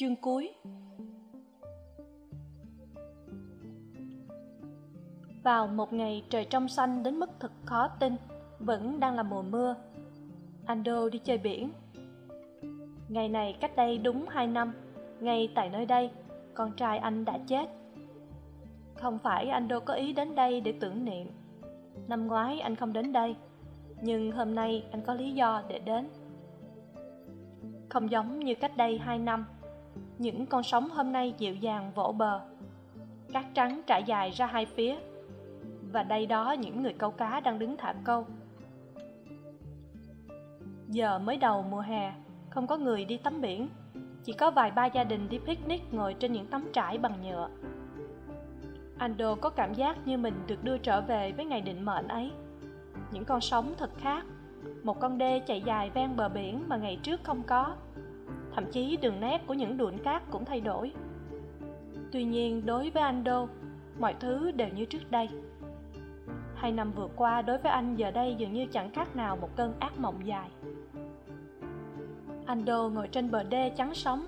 Chương cuối. Vào một ngày trời trong xanh đến mức thật khó tin, Vẫn đang là mùa mưa. Ando đi chơi biển. Ngày này cách đây đúng hai năm, Ngay tại nơi đây, Con trai anh đã chết. Không phải Ando có ý đến đây để tưởng niệm. Năm ngoái anh không đến đây, Nhưng hôm nay anh có lý do để đến. Không giống như cách đây hai năm những con sóng hôm nay dịu dàng vỗ bờ. Cát trắng trải dài ra hai phía. Và đây đó những người câu cá đang đứng thả câu. Giờ mới đầu mùa hè, không có người đi tắm biển. Chỉ có vài ba gia đình đi picnic ngồi trên những tấm trải bằng nhựa. Ando có cảm giác như mình được đưa trở về với ngày định mệnh ấy. Những con sóng thật khác. Một con đê chạy dài ven bờ biển mà ngày trước không có thậm chí đường nét của những đụn cát cũng thay đổi. Tuy nhiên, đối với anh đô mọi thứ đều như trước đây. Hai năm vừa qua, đối với anh giờ đây dường như chẳng khác nào một cơn ác mộng dài. Anh đô ngồi trên bờ đê trắng sóng,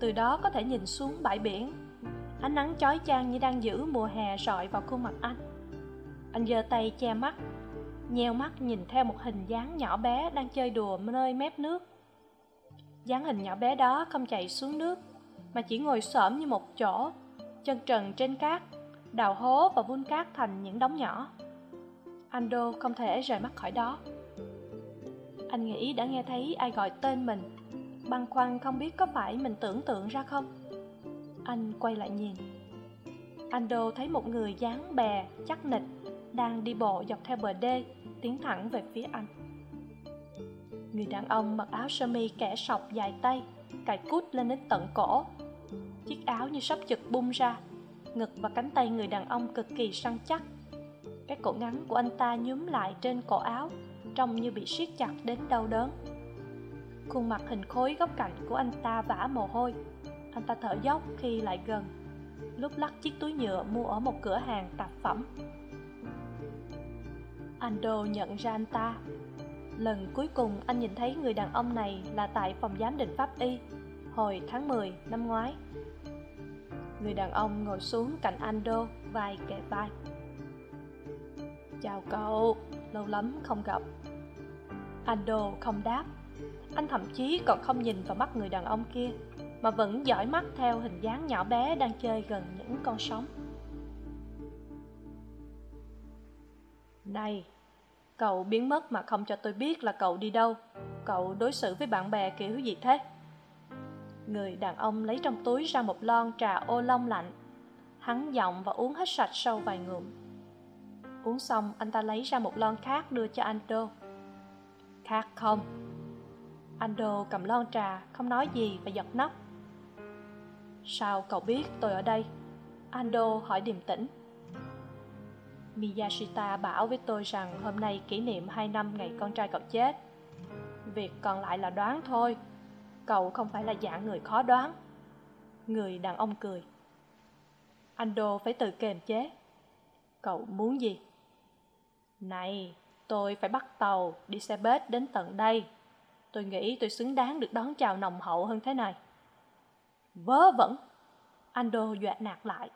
từ đó có thể nhìn xuống bãi biển. Ánh nắng chói chang như đang giữ mùa hè rọi vào khuôn mặt anh. Anh giơ tay che mắt, nheo mắt nhìn theo một hình dáng nhỏ bé đang chơi đùa nơi mép nước dáng hình nhỏ bé đó không chạy xuống nước, mà chỉ ngồi xổm như một chỗ, chân trần trên cát, đào hố và vun cát thành những đống nhỏ. Ando không thể rời mắt khỏi đó. Anh nghĩ đã nghe thấy ai gọi tên mình. Băn khoăn không biết có phải mình tưởng tượng ra không. Anh quay lại nhìn. Ando thấy một người dáng bè, chắc nịch, đang đi bộ dọc theo bờ đê, tiến thẳng về phía anh người đàn ông mặc áo sơ mi kẻ sọc dài tay, cài cút lên đến tận cổ. Chiếc áo như sắp chực bung ra, ngực và cánh tay người đàn ông cực kỳ săn chắc. Cái cổ ngắn của anh ta nhúm lại trên cổ áo, trông như bị siết chặt đến đau đớn. Khuôn mặt hình khối góc cạnh của anh ta vã mồ hôi. Anh ta thở dốc khi lại gần, lúc lắc chiếc túi nhựa mua ở một cửa hàng tạp phẩm. Ando nhận ra anh ta lần cuối cùng anh nhìn thấy người đàn ông này là tại phòng giám định pháp y hồi tháng mười năm ngoái. Người đàn ông ngồi xuống cạnh Ando, vai kề vai. Chào cậu, lâu lắm không gặp. Ando không đáp. Anh thậm chí còn không nhìn vào mắt người đàn ông kia, mà vẫn dõi mắt theo hình dáng nhỏ bé đang chơi gần những con sóng. Này cậu biến mất mà không cho tôi biết là cậu đi đâu. Cậu đối xử với bạn bè kiểu gì thế? Người đàn ông lấy trong túi ra một lon trà ô long lạnh. Hắn giọng và uống hết sạch sau vài ngụm. Uống xong, anh ta lấy ra một lon khác đưa cho anh đô. Khác không? Anh đô cầm lon trà, không nói gì và giật nắp sao cậu biết tôi ở đây? Anh đô hỏi điềm tĩnh miyashita bảo với tôi rằng hôm nay kỷ niệm hai năm ngày con trai cậu chết. Việc còn lại là đoán thôi. Cậu không phải là dạng người khó đoán. Người đàn ông cười. Anh đô phải tự kềm chế. Cậu muốn gì? Này tôi phải bắt tàu đi xe bếp đến tận đây. Tôi nghĩ tôi xứng đáng được đón chào nồng hậu hơn thế này. Vớ vẩn. Anh đô dọa nạt lại.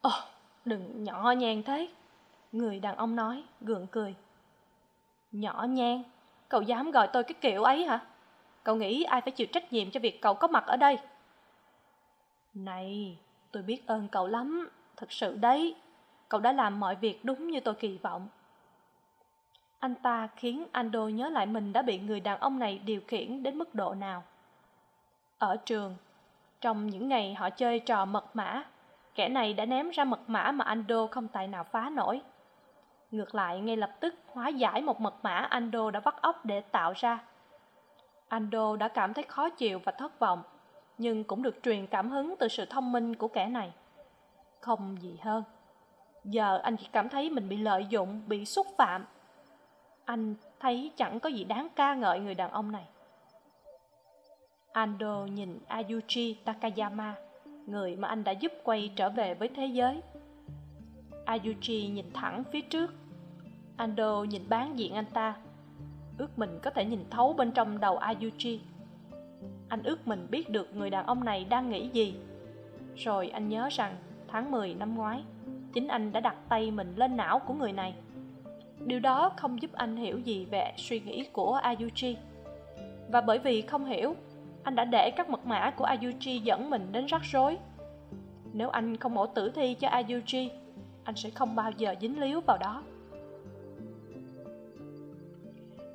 Ồ oh, đừng nhỏ nhan thế. Người đàn ông nói, gượng cười. Nhỏ nhan cậu dám gọi tôi cái kiểu ấy hả? Cậu nghĩ ai phải chịu trách nhiệm cho việc cậu có mặt ở đây? Này, tôi biết ơn cậu lắm. Thật sự đấy, cậu đã làm mọi việc đúng như tôi kỳ vọng. Anh ta khiến ando nhớ lại mình đã bị người đàn ông này điều khiển đến mức độ nào. Ở trường, trong những ngày họ chơi trò mật mã kẻ này đã ném ra mật mã mà ando không tài nào phá nổi. Ngược lại, ngay lập tức, hóa giải một mật mã ando đã vắt óc để tạo ra. Ando đã cảm thấy khó chịu và thất vọng, nhưng cũng được truyền cảm hứng từ sự thông minh của kẻ này. Không gì hơn. Giờ anh chỉ cảm thấy mình bị lợi dụng, bị xúc phạm. Anh thấy chẳng có gì đáng ca ngợi người đàn ông này. Ando nhìn ayuji takayama người mà anh đã giúp quay trở về với thế giới. Ayuji nhìn thẳng phía trước. Ando nhìn bán diện anh ta. Ước mình có thể nhìn thấu bên trong đầu ayuji anh ước mình biết được người đàn ông này đang nghĩ gì. Rồi anh nhớ rằng, tháng mười năm ngoái, chính anh đã đặt tay mình lên não của người này. Điều đó không giúp anh hiểu gì về suy nghĩ của ayuji và bởi vì không hiểu anh đã để các mật mã của ayuji dẫn mình đến rắc rối. Nếu anh không mổ tử thi cho ayuji anh sẽ không bao giờ dính líu vào đó.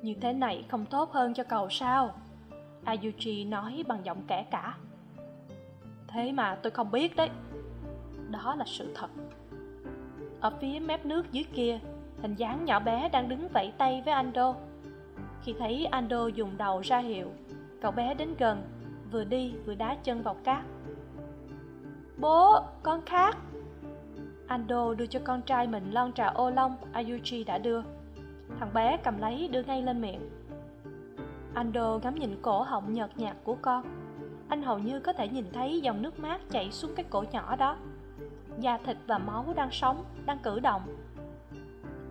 Như thế này không tốt hơn cho cầu sao? Ayuji nói bằng giọng kẻ cả. Thế mà tôi không biết đấy. Đó là sự thật. Ở phía mép nước dưới kia, hình dáng nhỏ bé đang đứng vẫy tay với ando. Khi thấy ando dùng đầu ra hiệu cậu bé đến gần, vừa đi vừa đá chân vào cát. Bố, con khát ando đưa cho con trai mình lon trà ô long ayuchi đã đưa. Thằng bé cầm lấy đưa ngay lên miệng. Ando ngắm nhìn cổ họng nhợt nhạt của con. Anh hầu như có thể nhìn thấy dòng nước mát chảy xuống cái cổ nhỏ đó. Da thịt và máu đang sống, đang cử động.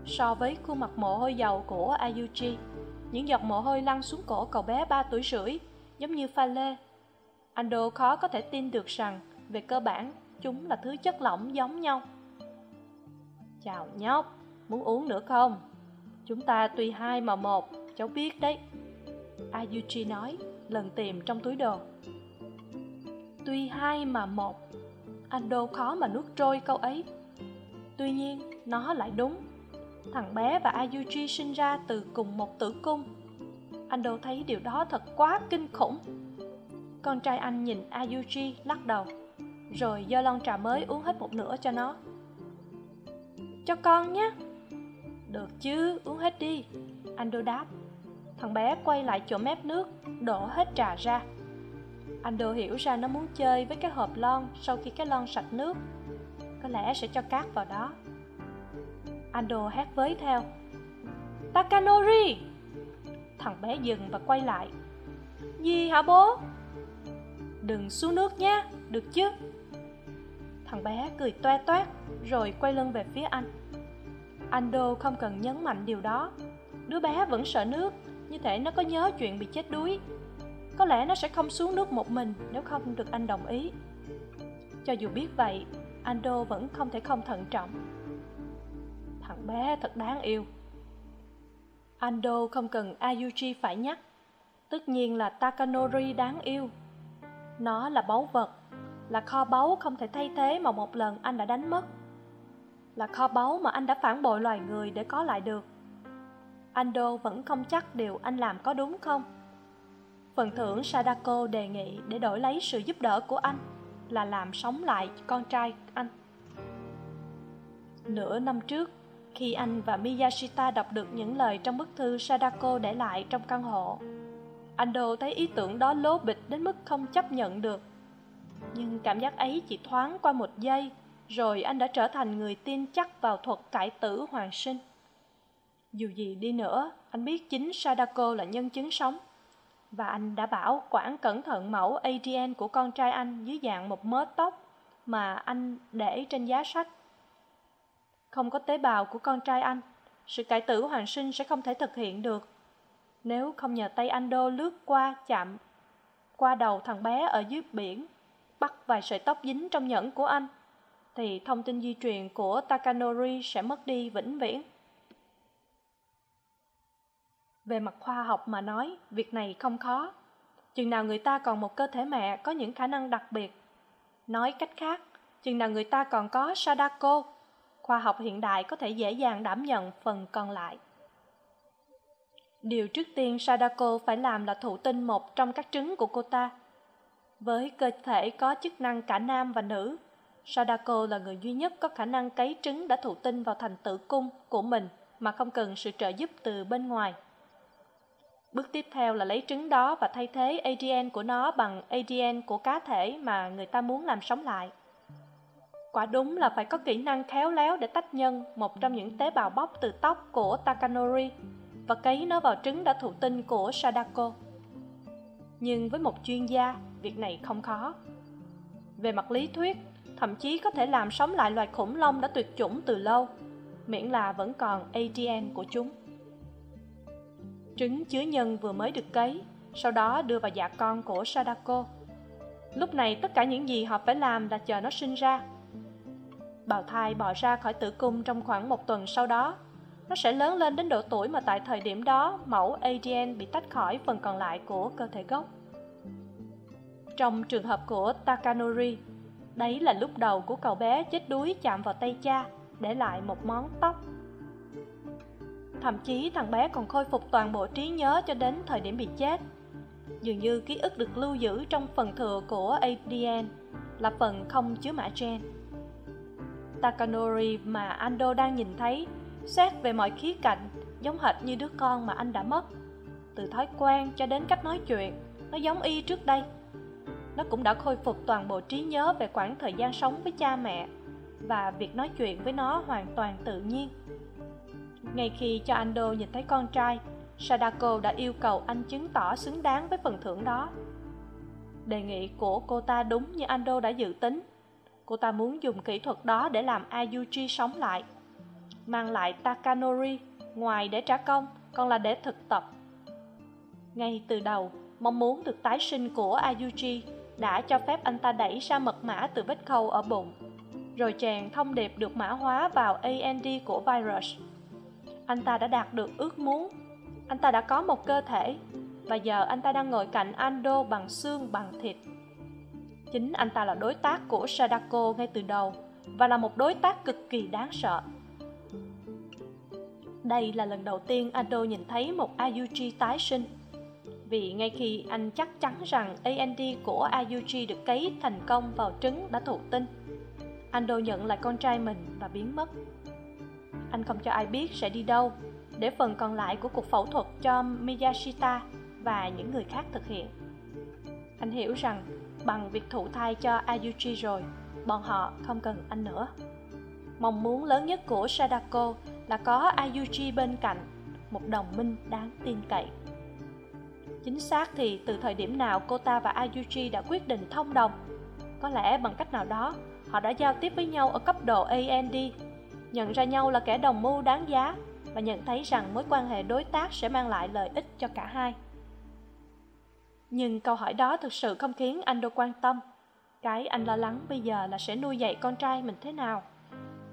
So với khuôn mặt mồ hôi dầu của ayuchi những giọt mồ hôi lăn xuống cổ cậu bé ba tuổi rưỡi, giống như pha lê. Ando khó có thể tin được rằng, về cơ bản, chúng là thứ chất lỏng giống nhau. Chào nhóc, muốn uống nữa không? Chúng ta tuy hai mà một, cháu biết đấy. Ayuchi nói, lần tìm trong túi đồ. Tuy hai mà một. Ando khó mà nuốt trôi câu ấy. Tuy nhiên, nó lại đúng thằng bé và ayuji sinh ra từ cùng một tử cung. Anh đâu thấy điều đó thật quá kinh khủng. Con trai anh nhìn ayuji lắc đầu, rồi do lon trà mới uống hết một nửa cho nó. Cho con nhé. Được chứ, uống hết đi. Anh đô đáp. Thằng bé quay lại chỗ mép nước, đổ hết trà ra. Anh đô hiểu ra nó muốn chơi với cái hộp lon sau khi cái lon sạch nước. Có lẽ sẽ cho cát vào đó ando hét với theo. Takanori! Thằng bé dừng và quay lại. Gì hả bố? Đừng xuống nước nhé, được chứ? Thằng bé cười toe toét, rồi quay lưng về phía anh. Ando không cần nhấn mạnh điều đó. Đứa bé vẫn sợ nước, như thể nó có nhớ chuyện bị chết đuối. Có lẽ nó sẽ không xuống nước một mình nếu không được anh đồng ý. Cho dù biết vậy ando vẫn không thể không thận trọng bé thật đáng yêu. Ando không cần ayuji phải nhắc. Tất nhiên là takanori đáng yêu. Nó là báu vật, là kho báu không thể thay thế mà một lần anh đã đánh mất. Là kho báu mà anh đã phản bội loài người để có lại được. Ando vẫn không chắc điều anh làm có đúng không. Phần thưởng sadako đề nghị để đổi lấy sự giúp đỡ của anh là làm sống lại con trai anh. Nửa năm trước khi anh và miyashita đọc được những lời trong bức thư sadako để lại trong căn hộ. Anh thấy ý tưởng đó lố bịch đến mức không chấp nhận được. Nhưng cảm giác ấy chỉ thoáng qua một giây, rồi anh đã trở thành người tin chắc vào thuật cải tử hoàn sinh. Dù gì đi nữa, anh biết chính sadako là nhân chứng sống, và anh đã bảo quản cẩn thận mẫu adn của con trai anh dưới dạng một mớ tóc mà anh để trên giá sách không có tế bào của con trai anh, sự cải tử hoàn sinh sẽ không thể thực hiện được. Nếu không nhờ tay anh đô lướt qua chạm, qua đầu thằng bé ở dưới biển, bắt vài sợi tóc dính trong nhẫn của anh, thì thông tin di truyền của takanori sẽ mất đi vĩnh viễn. Về mặt khoa học mà nói, việc này không khó. Chừng nào người ta còn một cơ thể mẹ có những khả năng đặc biệt. Nói cách khác, chừng nào người ta còn có sadako khoa học hiện đại có thể dễ dàng đảm nhận phần còn lại. Điều trước tiên sadako phải làm là thụ tinh một trong các trứng của cô ta. Với cơ thể có chức năng cả nam và nữ, sadako là người duy nhất có khả năng cấy trứng đã thụ tinh vào thành tử cung của mình mà không cần sự trợ giúp từ bên ngoài. Bước tiếp theo là lấy trứng đó và thay thế adn của nó bằng adn của cá thể mà người ta muốn làm sống lại quả đúng là phải có kỹ năng khéo léo để tách nhân, một trong những tế bào bóc từ tóc của takanori. Và cấy nó vào trứng đã thụ tinh của sadako. Nhưng với một chuyên gia, việc này không khó. Về mặt lý thuyết, thậm chí có thể làm sống lại loài khủng long đã tuyệt chủng từ lâu, miễn là vẫn còn adn của chúng. Trứng chứa nhân vừa mới được cấy, sau đó đưa vào dạ con của sadako. Lúc này tất cả những gì họ phải làm là chờ nó sinh ra bào thai bò ra khỏi tử cung trong khoảng một tuần sau đó. Nó sẽ lớn lên đến độ tuổi mà tại thời điểm đó, mẫu adn bị tách khỏi phần còn lại của cơ thể gốc. Trong trường hợp của takanori, đấy là lúc đầu của cậu bé chết đuối chạm vào tay cha, để lại một món tóc. Thậm chí thằng bé còn khôi phục toàn bộ trí nhớ cho đến thời điểm bị chết. Dường như ký ức được lưu giữ trong phần thừa của adn là phần không chứa mã gen takanori mà ando đang nhìn thấy. Xét về mọi khía cạnh, giống hệt như đứa con mà anh đã mất. Từ thói quen cho đến cách nói chuyện, nó giống y trước đây. Nó cũng đã khôi phục toàn bộ trí nhớ về khoảng thời gian sống với cha mẹ và việc nói chuyện với nó hoàn toàn tự nhiên. Ngay khi cho ando nhìn thấy con trai, sadako đã yêu cầu anh chứng tỏ xứng đáng với phần thưởng đó. Đề nghị của cô ta đúng như ando đã dự tính cô ta muốn dùng kỹ thuật đó để làm ayuji sống lại. Mang lại takanori, ngoài để trả công, còn là để thực tập. Ngay từ đầu, mong muốn được tái sinh của ayuji đã cho phép anh ta đẩy ra mật mã từ vết khâu ở bụng, rồi chàng thông điệp được mã hóa vào and của virus. Anh ta đã đạt được ước muốn. Anh ta đã có một cơ thể, và giờ anh ta đang ngồi cạnh ando bằng xương bằng thịt chính anh ta là đối tác của sadako ngay từ đầu và là một đối tác cực kỳ đáng sợ. Đây là lần đầu tiên Ado nhìn thấy một ayuji tái sinh, vì ngay khi anh chắc chắn rằng and của ayuji được cấy thành công vào trứng đã thụ tinh, ando nhận lại con trai mình và biến mất. Anh không cho ai biết sẽ đi đâu để phần còn lại của cuộc phẫu thuật cho miyashita và những người khác thực hiện. Anh hiểu rằng bằng việc thụ thai cho ayuji rồi. Bọn họ không cần anh nữa. Mong muốn lớn nhất của sadako là có ayuji bên cạnh, một đồng minh đáng tin cậy. Chính xác thì từ thời điểm nào cô ta và ayuji đã quyết định thông đồng? Có lẽ bằng cách nào đó, họ đã giao tiếp với nhau ở cấp độ and nhận ra nhau là kẻ đồng mưu đáng giá và nhận thấy rằng mối quan hệ đối tác sẽ mang lại lợi ích cho cả hai nhưng câu hỏi đó thực sự không khiến anh đô quan tâm. Cái anh lo lắng bây giờ là sẽ nuôi dạy con trai mình thế nào?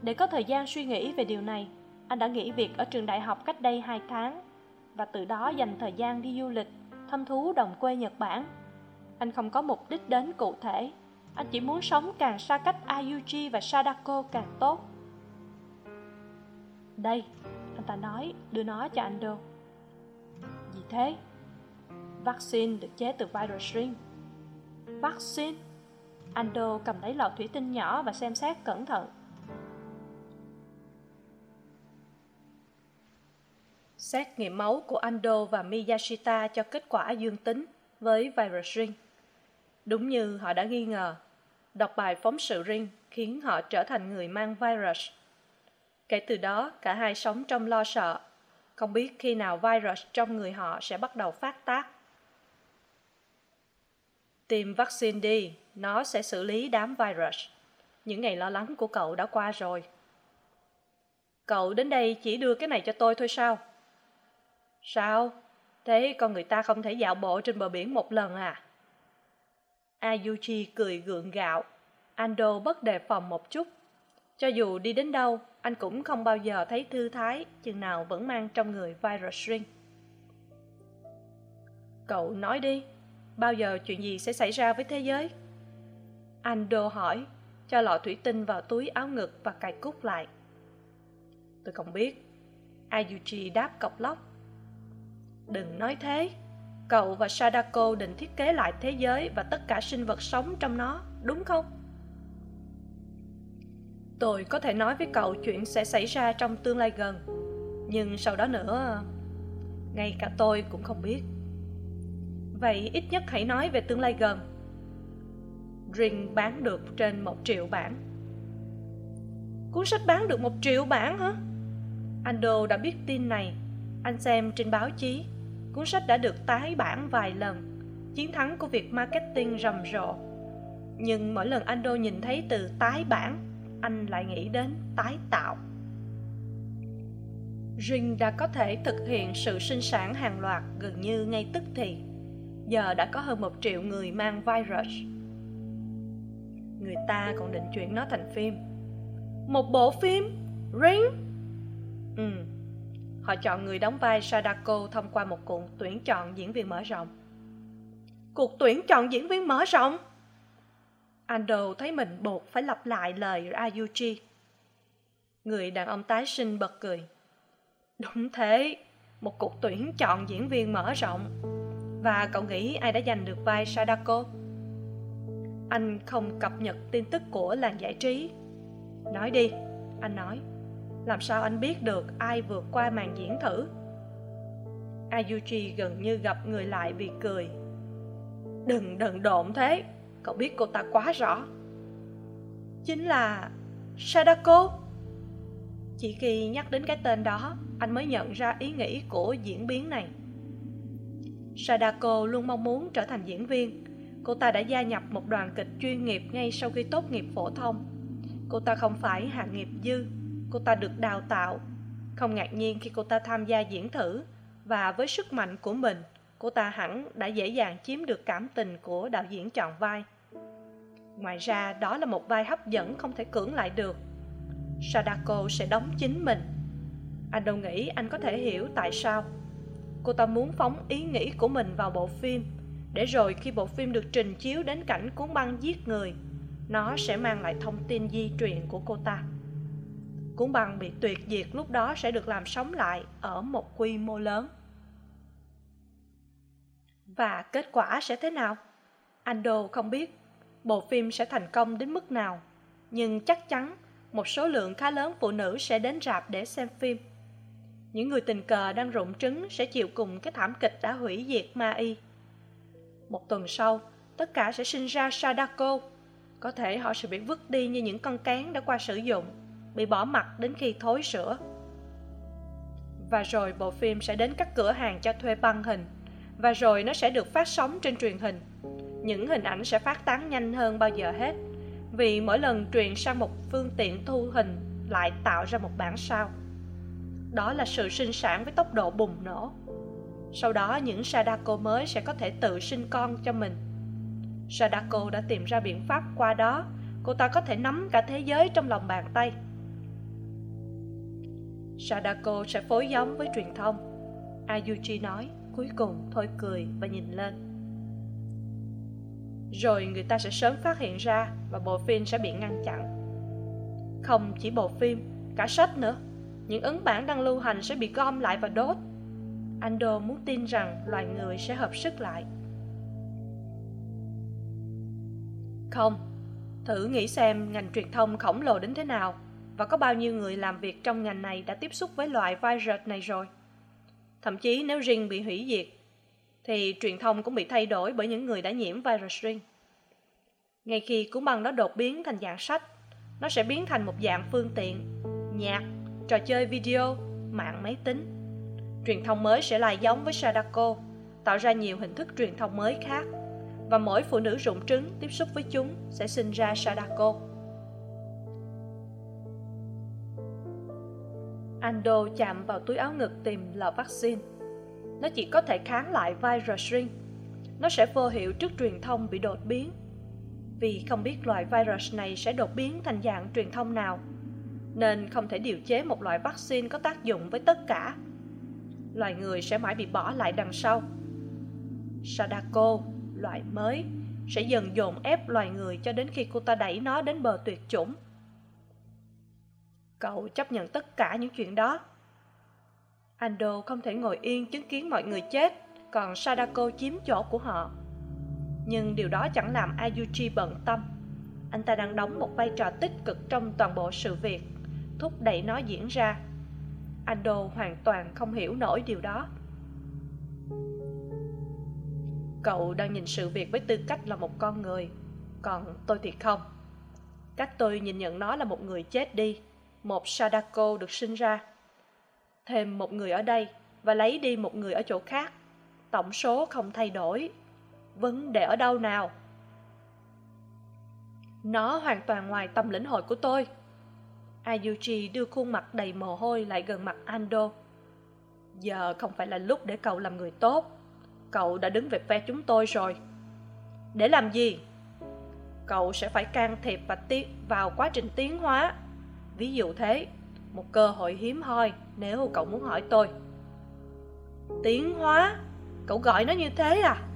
Để có thời gian suy nghĩ về điều này, anh đã nghỉ việc ở trường đại học cách đây hai tháng và từ đó dành thời gian đi du lịch, thăm thú đồng quê nhật bản. Anh không có mục đích đến cụ thể, anh chỉ muốn sống càng xa cách ayuji và sadako càng tốt. Đây, anh ta nói, đưa nó cho anh đô gì thế? Vaccine được chế từ virus string vaccine ando cầm lấy lọ thủy tinh nhỏ và xem xét cẩn thận. Xét nghiệm máu của ando và miyashita cho kết quả dương tính với virus ring. Đúng như họ đã nghi ngờ, đọc bài phóng sự ring khiến họ trở thành người mang virus. Kể từ đó, cả hai sống trong lo sợ. Không biết khi nào virus trong người họ sẽ bắt đầu phát tác tiêm vaccine đi, nó sẽ xử lý đám virus. Những ngày lo lắng của cậu đã qua rồi. Cậu đến đây chỉ đưa cái này cho tôi thôi sao? Sao? Thế con người ta không thể dạo bộ trên bờ biển một lần à? Ayuchi cười gượng gạo. Ando bất đề phòng một chút. Cho dù đi đến đâu, anh cũng không bao giờ thấy thư thái, chừng nào vẫn mang trong người virus ring cậu nói đi bao giờ chuyện gì sẽ xảy ra với thế giới? Anh đô hỏi, cho lọ thủy tinh vào túi áo ngực và cài cúc lại. Tôi không biết. Ayuji đáp cọc lóc. Đừng nói thế. Cậu và sadako định thiết kế lại thế giới và tất cả sinh vật sống trong nó, đúng không? Tôi có thể nói với cậu chuyện sẽ xảy ra trong tương lai gần, nhưng sau đó nữa, ngay cả tôi cũng không biết vậy ít nhất hãy nói về tương lai gần. Ring bán được trên một triệu bản cuốn sách bán được một triệu bản hả? Ando đã biết tin này. Anh xem trên báo chí. Cuốn sách đã được tái bản vài lần. Chiến thắng của việc marketing rầm rộ. Nhưng mỗi lần ando nhìn thấy từ tái bản, anh lại nghĩ đến tái tạo. Ring đã có thể thực hiện sự sinh sản hàng loạt gần như ngay tức thì giờ đã có hơn một triệu người mang virus. Người ta còn định chuyển nó thành phim. Một bộ phim? Ring? Ừ. Họ chọn người đóng vai sadako thông qua một cuộc tuyển chọn diễn viên mở rộng. Cuộc tuyển chọn diễn viên mở rộng? Ando thấy mình buộc phải lặp lại lời ayuchi người đàn ông tái sinh bật cười. Đúng thế. Một cuộc tuyển chọn diễn viên mở rộng và cậu nghĩ ai đã giành được vai sadako? Anh không cập nhật tin tức của làng giải trí. Nói đi, anh nói. Làm sao anh biết được ai vượt qua màn diễn thử? Ayuchi gần như gặp người lại vì cười. Đừng đần độn thế. Cậu biết cô ta quá rõ. Chính là sadako. Chỉ khi nhắc đến cái tên đó, anh mới nhận ra ý nghĩ của diễn biến này sadako luôn mong muốn trở thành diễn viên. Cô ta đã gia nhập một đoàn kịch chuyên nghiệp ngay sau khi tốt nghiệp phổ thông. Cô ta không phải hạng nghiệp dư, cô ta được đào tạo. Không ngạc nhiên khi cô ta tham gia diễn thử, và với sức mạnh của mình, cô ta hẳn đã dễ dàng chiếm được cảm tình của đạo diễn chọn vai. Ngoài ra, đó là một vai hấp dẫn không thể cưỡng lại được. Sadako sẽ đóng chính mình. Anh đâu nghĩ anh có thể hiểu tại sao? Cô ta muốn phóng ý nghĩ của mình vào bộ phim. Để rồi khi bộ phim được trình chiếu đến cảnh cuốn băng giết người, nó sẽ mang lại thông tin di truyền của cô ta. Cuốn băng bị tuyệt diệt lúc đó sẽ được làm sống lại ở một quy mô lớn. Và kết quả sẽ thế nào? Ando không biết. Bộ phim sẽ thành công đến mức nào? Nhưng chắc chắn một số lượng khá lớn phụ nữ sẽ đến rạp để xem phim những người tình cờ đang rụng trứng sẽ chịu cùng cái thảm kịch đã hủy diệt ma y. Một tuần sau, tất cả sẽ sinh ra sadako. Có thể họ sẽ bị vứt đi như những con cán đã qua sử dụng, bị bỏ mặt đến khi thối sữa. Và rồi bộ phim sẽ đến các cửa hàng cho thuê băng hình, và rồi nó sẽ được phát sóng trên truyền hình. Những hình ảnh sẽ phát tán nhanh hơn bao giờ hết, vì mỗi lần truyền sang một phương tiện thu hình lại tạo ra một bản sao đó là sự sinh sản với tốc độ bùng nổ. Sau đó, những sadako mới sẽ có thể tự sinh con cho mình. Sadako đã tìm ra biện pháp qua đó. Cô ta có thể nắm cả thế giới trong lòng bàn tay. Sadako sẽ phối giống với truyền thông. Ayuchi nói, cuối cùng thôi cười và nhìn lên. Rồi người ta sẽ sớm phát hiện ra và bộ phim sẽ bị ngăn chặn. Không chỉ bộ phim, cả sách nữa những ấn bản đang lưu hành sẽ bị gom lại và đốt. Ando muốn tin rằng loài người sẽ hợp sức lại. Không, thử nghĩ xem ngành truyền thông khổng lồ đến thế nào và có bao nhiêu người làm việc trong ngành này đã tiếp xúc với loại virus này rồi. Thậm chí nếu riêng bị hủy diệt, thì truyền thông cũng bị thay đổi bởi những người đã nhiễm virus riêng. ngay khi cuốn băng đó đột biến thành dạng sách nó sẽ biến thành một dạng phương tiện, nhạc trò chơi video, mạng máy tính. Truyền thông mới sẽ lại giống với sadako, tạo ra nhiều hình thức truyền thông mới khác, và mỗi phụ nữ rụng trứng tiếp xúc với chúng sẽ sinh ra sadako. Ando chạm vào túi áo ngực tìm lọ vaccine. Nó chỉ có thể kháng lại virus ring nó sẽ vô hiệu trước truyền thông bị đột biến. Vì không biết loại virus này sẽ đột biến thành dạng truyền thông nào nên không thể điều chế một loại vaccine có tác dụng với tất cả. Loài người sẽ mãi bị bỏ lại đằng sau. Sadako loại mới sẽ dần dồn ép loài người cho đến khi cô ta đẩy nó đến bờ tuyệt chủng. Cậu chấp nhận tất cả những chuyện đó. Ando không thể ngồi yên chứng kiến mọi người chết còn sadako chiếm chỗ của họ. Nhưng điều đó chẳng làm ayuchi bận tâm. Anh ta đang đóng một vai trò tích cực trong toàn bộ sự việc thúc đẩy nó diễn ra. Ando hoàn toàn không hiểu nổi điều đó. Cậu đang nhìn sự việc với tư cách là một con người, còn tôi thì không. Cách tôi nhìn nhận nó là một người chết đi, một sadako được sinh ra, thêm một người ở đây và lấy đi một người ở chỗ khác. Tổng số không thay đổi. Vấn đề ở đâu nào? Nó hoàn toàn ngoài tầm lĩnh hội của tôi ayuji đưa khuôn mặt đầy mồ hôi lại gần mặt ando. Giờ không phải là lúc để cậu làm người tốt. Cậu đã đứng về phe chúng tôi rồi. Để làm gì? Cậu sẽ phải can thiệp và tiến vào quá trình tiến hóa. Ví dụ thế, một cơ hội hiếm hoi nếu cậu muốn hỏi tôi. Tiến hóa? Cậu gọi nó như thế à?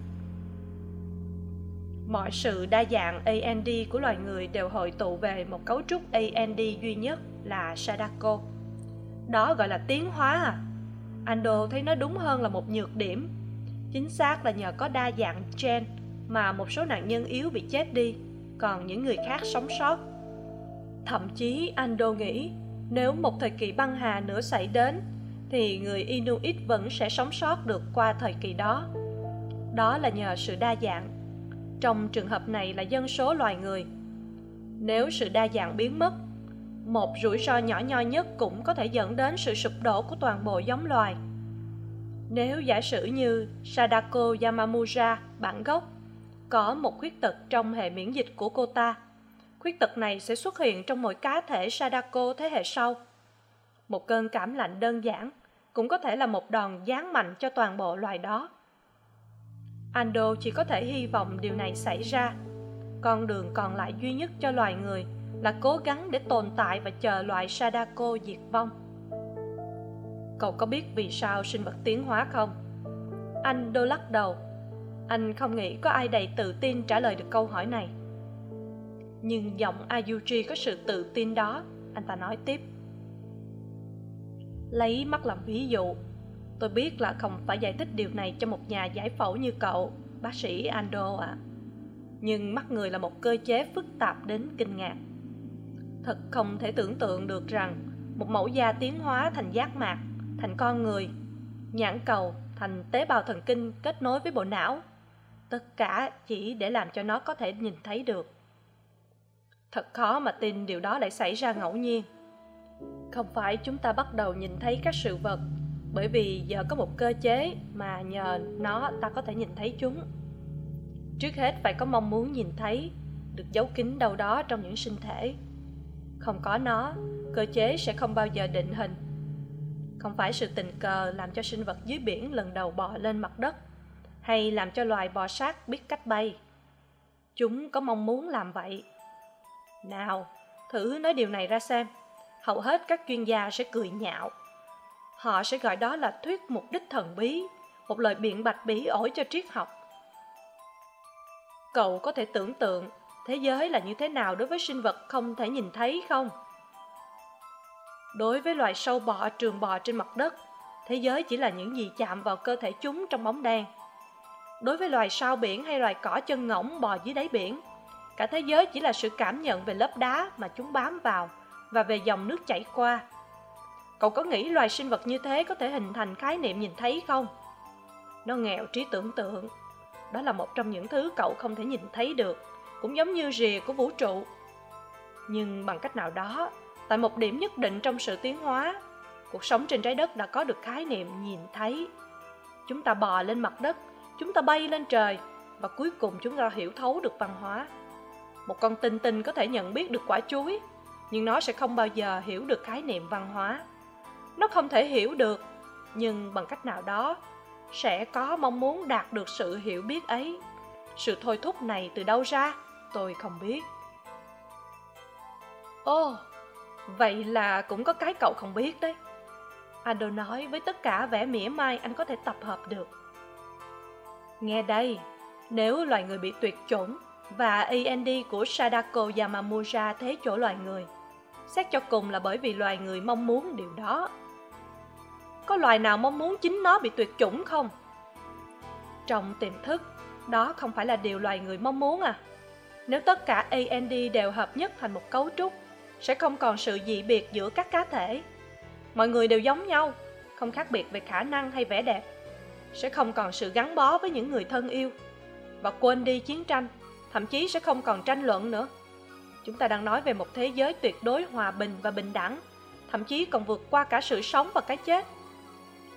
Mọi sự đa dạng and của loài người đều hội tụ về một cấu trúc and duy nhất là sadako. Đó gọi là tiến hóa à? Ando thấy nó đúng hơn là một nhược điểm. Chính xác là nhờ có đa dạng gen mà một số nạn nhân yếu bị chết đi, còn những người khác sống sót. Thậm chí, ando nghĩ nếu một thời kỳ băng hà nữa xảy đến, thì người inuit vẫn sẽ sống sót được qua thời kỳ đó. Đó là nhờ sự đa dạng trong trường hợp này là dân số loài người. Nếu sự đa dạng biến mất, một rủi ro nhỏ nhoi nhất cũng có thể dẫn đến sự sụp đổ của toàn bộ giống loài. Nếu giả sử như sadako yamamura bản gốc, có một khuyết tật trong hệ miễn dịch của cô ta, khuyết tật này sẽ xuất hiện trong mỗi cá thể sadako thế hệ sau. Một cơn cảm lạnh đơn giản cũng có thể là một đòn giáng mạnh cho toàn bộ loài đó ando chỉ có thể hy vọng điều này xảy ra. Con đường còn lại duy nhất cho loài người là cố gắng để tồn tại và chờ loài sadako diệt vong. Cậu có biết vì sao sinh vật tiến hóa không? Anh đô lắc đầu. Anh không nghĩ có ai đầy tự tin trả lời được câu hỏi này. Nhưng giọng ayuji có sự tự tin đó, anh ta nói tiếp. Lấy mắt làm ví dụ tôi biết là không phải giải thích điều này cho một nhà giải phẫu như cậu, bác sĩ ando ạ. À. nhưng mắt người là một cơ chế phức tạp đến kinh ngạc. Thật không thể tưởng tượng được rằng một mẫu da tiến hóa thành giác mạc, thành con người, nhãn cầu thành tế bào thần kinh kết nối với bộ não. Tất cả chỉ để làm cho nó có thể nhìn thấy được. Thật khó mà tin điều đó lại xảy ra ngẫu nhiên. Không phải chúng ta bắt đầu nhìn thấy các sự vật bởi vì giờ có một cơ chế mà nhờ nó ta có thể nhìn thấy chúng. Trước hết phải có mong muốn nhìn thấy, được giấu kín đâu đó trong những sinh thể. Không có nó, cơ chế sẽ không bao giờ định hình. Không phải sự tình cờ làm cho sinh vật dưới biển lần đầu bò lên mặt đất, hay làm cho loài bò sát biết cách bay. Chúng có mong muốn làm vậy. Nào, thử nói điều này ra xem. Hầu hết các chuyên gia sẽ cười nhạo họ sẽ gọi đó là thuyết mục đích thần bí, một lời biện bạch bỉ ổi cho triết học. Cậu có thể tưởng tượng thế giới là như thế nào đối với sinh vật không thể nhìn thấy không? Đối với loài sâu bọ, trường bò trên mặt đất, thế giới chỉ là những gì chạm vào cơ thể chúng trong bóng đen. Đối với loài sao biển hay loài cỏ chân ngỗng bò dưới đáy biển, cả thế giới chỉ là sự cảm nhận về lớp đá mà chúng bám vào và về dòng nước chảy qua cậu có nghĩ loài sinh vật như thế có thể hình thành khái niệm nhìn thấy không? Nó nghèo trí tưởng tượng. Đó là một trong những thứ cậu không thể nhìn thấy được, cũng giống như rìa của vũ trụ. Nhưng bằng cách nào đó, tại một điểm nhất định trong sự tiến hóa, cuộc sống trên trái đất đã có được khái niệm nhìn thấy. Chúng ta bò lên mặt đất, chúng ta bay lên trời, và cuối cùng chúng ta hiểu thấu được văn hóa. Một con tinh tinh có thể nhận biết được quả chuối, nhưng nó sẽ không bao giờ hiểu được khái niệm văn hóa nó không thể hiểu được. Nhưng bằng cách nào đó, sẽ có mong muốn đạt được sự hiểu biết ấy. Sự thôi thúc này từ đâu ra, tôi không biết. Ồ, vậy là cũng có cái cậu không biết đấy. Ando nói với tất cả vẻ mỉa mai anh có thể tập hợp được. Nghe đây, nếu loài người bị tuyệt chủng và end của sadako yamamura thế chỗ loài người, xét cho cùng là bởi vì loài người mong muốn điều đó có loài nào mong muốn chính nó bị tuyệt chủng không? Trong tiềm thức, đó không phải là điều loài người mong muốn à. Nếu tất cả and đều hợp nhất thành một cấu trúc, sẽ không còn sự dị biệt giữa các cá thể. Mọi người đều giống nhau, không khác biệt về khả năng hay vẻ đẹp. Sẽ không còn sự gắn bó với những người thân yêu. Và quên đi chiến tranh, thậm chí sẽ không còn tranh luận nữa. Chúng ta đang nói về một thế giới tuyệt đối hòa bình và bình đẳng, thậm chí còn vượt qua cả sự sống và cái chết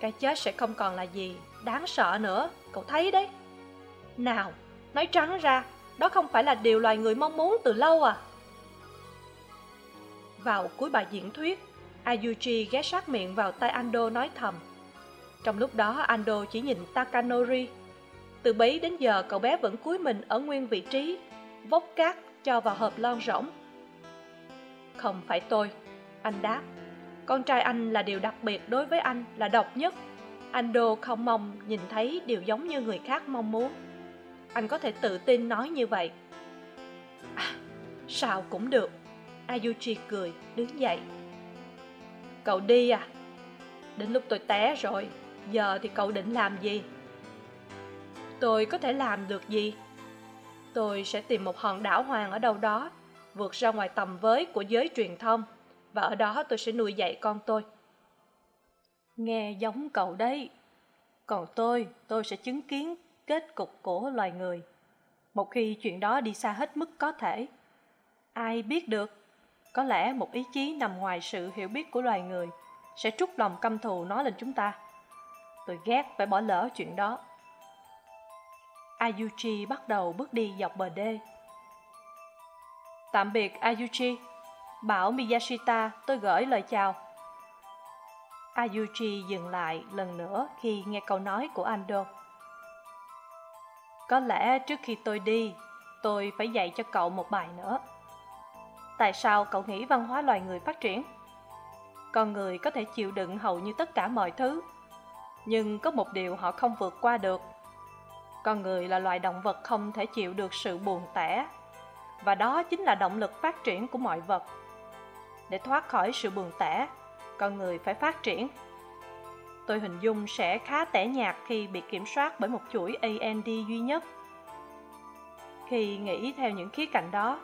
cái chết sẽ không còn là gì. Đáng sợ nữa. Cậu thấy đấy. Nào, nói trắng ra. Đó không phải là điều loài người mong muốn từ lâu à? Vào cuối bài diễn thuyết ayuji ghé sát miệng vào tay ando nói thầm. Trong lúc đó, ando chỉ nhìn takanori. Từ bấy đến giờ, cậu bé vẫn cúi mình ở nguyên vị trí, vốc cát cho vào hộp lon rỗng. Không phải tôi, anh đáp con trai anh là điều đặc biệt đối với anh là độc nhất. Anh đô không mong nhìn thấy điều giống như người khác mong muốn. Anh có thể tự tin nói như vậy. À, sao cũng được. Ayuchi cười đứng dậy. Cậu đi à? Đến lúc tôi té rồi. Giờ thì cậu định làm gì? Tôi có thể làm được gì? Tôi sẽ tìm một hòn đảo hoàng ở đâu đó vượt ra ngoài tầm với của giới truyền thông và ở đó tôi sẽ nuôi dạy con tôi. Nghe giống cậu đấy. Còn tôi tôi sẽ chứng kiến kết cục của loài người. Một khi chuyện đó đi xa hết mức có thể. Ai biết được, có lẽ một ý chí nằm ngoài sự hiểu biết của loài người sẽ trút lòng căm thù nó lên chúng ta. Tôi ghét phải bỏ lỡ chuyện đó. Ayuchi bắt đầu bước đi dọc bờ đê. Tạm biệt, ayuchi bảo miyashita, tôi gửi lời chào. Ayuji dừng lại lần nữa khi nghe câu nói của ando. Có lẽ trước khi tôi đi, tôi phải dạy cho cậu một bài nữa. Tại sao cậu nghĩ văn hóa loài người phát triển? Con người có thể chịu đựng hầu như tất cả mọi thứ, nhưng có một điều họ không vượt qua được. Con người là loài động vật không thể chịu được sự buồn tẻ, và đó chính là động lực phát triển của mọi vật để thoát khỏi sự buồn tẻ. Con người phải phát triển. Tôi hình dung sẽ khá tẻ nhạt khi bị kiểm soát bởi một chuỗi and duy nhất. Khi nghĩ theo những khía cạnh đó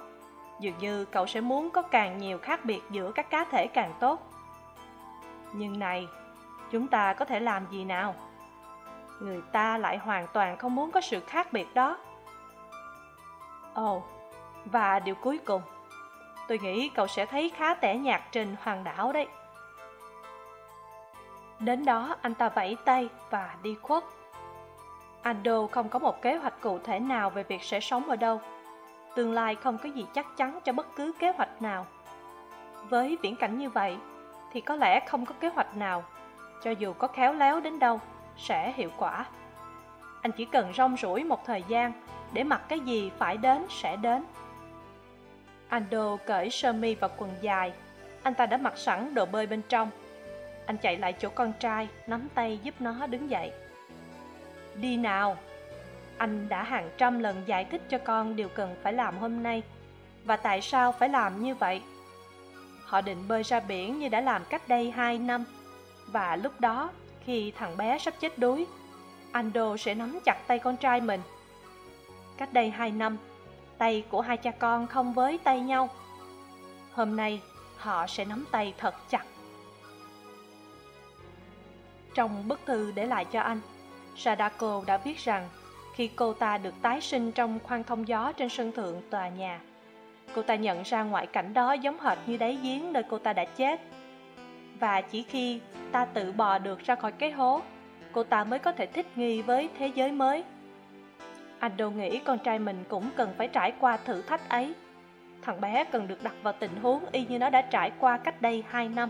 dường như cậu sẽ muốn có càng nhiều khác biệt giữa các cá thể càng tốt. Nhưng này chúng ta có thể làm gì nào? Người ta lại hoàn toàn không muốn có sự khác biệt đó. Ồ oh, và điều cuối cùng tôi nghĩ cậu sẽ thấy khá tẻ nhạt trên hoàng đảo đấy. Đến đó, anh ta vẫy tay và đi khuất. Ando không có một kế hoạch cụ thể nào về việc sẽ sống ở đâu. Tương lai không có gì chắc chắn cho bất cứ kế hoạch nào. Với viễn cảnh như vậy, thì có lẽ không có kế hoạch nào, cho dù có khéo léo đến đâu, sẽ hiệu quả. Anh chỉ cần rong ruổi một thời gian để mặc cái gì phải đến sẽ đến ando cởi sơ mi và quần dài. Anh ta đã mặc sẵn đồ bơi bên trong. Anh chạy lại chỗ con trai, nắm tay giúp nó đứng dậy. Đi nào. Anh đã hàng trăm lần giải thích cho con điều cần phải làm hôm nay. Và tại sao phải làm như vậy? Họ định bơi ra biển như đã làm cách đây hai năm. Và lúc đó, khi thằng bé sắp chết đuối ando sẽ nắm chặt tay con trai mình. Cách đây hai năm tay của hai cha con không với tay nhau. Hôm nay, họ sẽ nắm tay thật chặt. Trong bức thư để lại cho anh, sadako đã viết rằng khi cô ta được tái sinh trong khoang thông gió trên sân thượng tòa nhà, cô ta nhận ra ngoại cảnh đó giống hệt như đáy giếng nơi cô ta đã chết. Và chỉ khi ta tự bò được ra khỏi cái hố, cô ta mới có thể thích nghi với thế giới mới anh đâu nghĩ con trai mình cũng cần phải trải qua thử thách ấy. Thằng bé cần được đặt vào tình huống y như nó đã trải qua cách đây hai năm.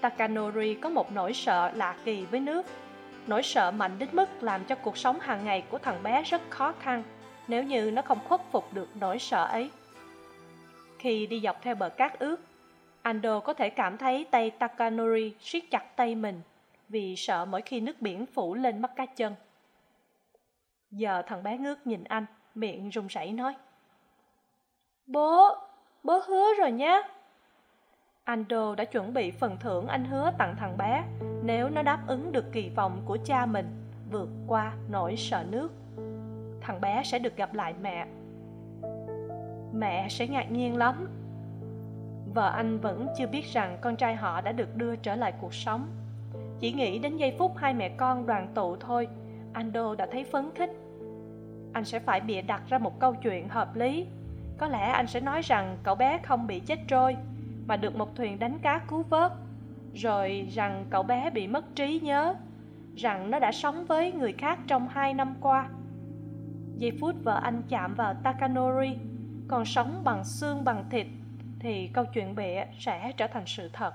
Takanori có một nỗi sợ lạ kỳ với nước. Nỗi sợ mạnh đến mức làm cho cuộc sống hàng ngày của thằng bé rất khó khăn, nếu như nó không khuất phục được nỗi sợ ấy. Khi đi dọc theo bờ cát ướt, ando có thể cảm thấy tay takanori siết chặt tay mình vì sợ mỗi khi nước biển phủ lên mắt cá chân giờ thằng bé ngước nhìn anh, miệng run rẩy nói. Bố bố hứa rồi nhé ando đã chuẩn bị phần thưởng anh hứa tặng thằng bé, nếu nó đáp ứng được kỳ vọng của cha mình, vượt qua nỗi sợ nước. Thằng bé sẽ được gặp lại mẹ. Mẹ sẽ ngạc nhiên lắm. Vợ anh vẫn chưa biết rằng con trai họ đã được đưa trở lại cuộc sống. Chỉ nghĩ đến giây phút hai mẹ con đoàn tụ thôi ando đã thấy phấn khích anh sẽ phải bịa đặt ra một câu chuyện hợp lý. Có lẽ anh sẽ nói rằng cậu bé không bị chết trôi, mà được một thuyền đánh cá cứu vớt. Rồi rằng cậu bé bị mất trí nhớ, rằng nó đã sống với người khác trong hai năm qua. Giây phút vợ anh chạm vào takanori, còn sống bằng xương bằng thịt, thì câu chuyện bịa sẽ trở thành sự thật.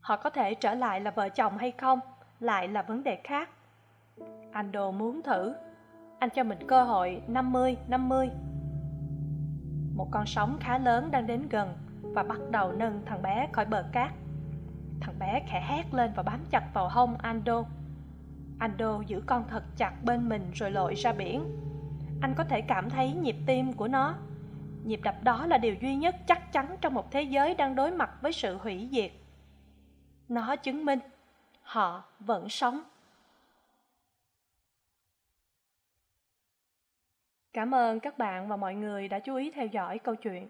Họ có thể trở lại là vợ chồng hay không, lại là vấn đề khác. Ando muốn thử anh cho mình cơ hội năm mươi năm mươi. Một con sóng khá lớn đang đến gần và bắt đầu nâng thằng bé khỏi bờ cát. Thằng bé khẽ hét lên và bám chặt vào hông ando. Ando giữ con thật chặt bên mình rồi lội ra biển. Anh có thể cảm thấy nhịp tim của nó. Nhịp đập đó là điều duy nhất chắc chắn trong một thế giới đang đối mặt với sự hủy diệt. Nó chứng minh họ vẫn sống. Cảm ơn các bạn và mọi người đã chú ý theo dõi câu chuyện.